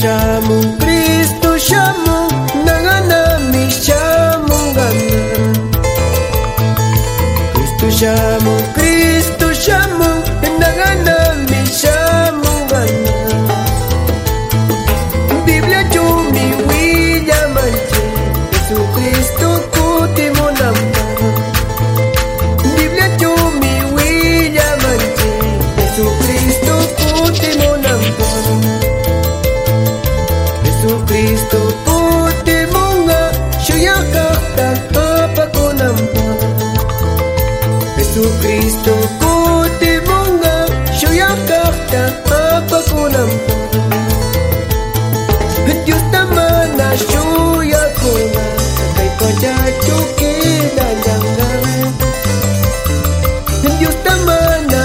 shamu Kristu shamu nagana mi shamu gana Kristu shamu Jesucristo kuti bunga shuyakakta apakunampa Diyos naman na shuyakuna kay pajachukin ang dangalan Diyos naman na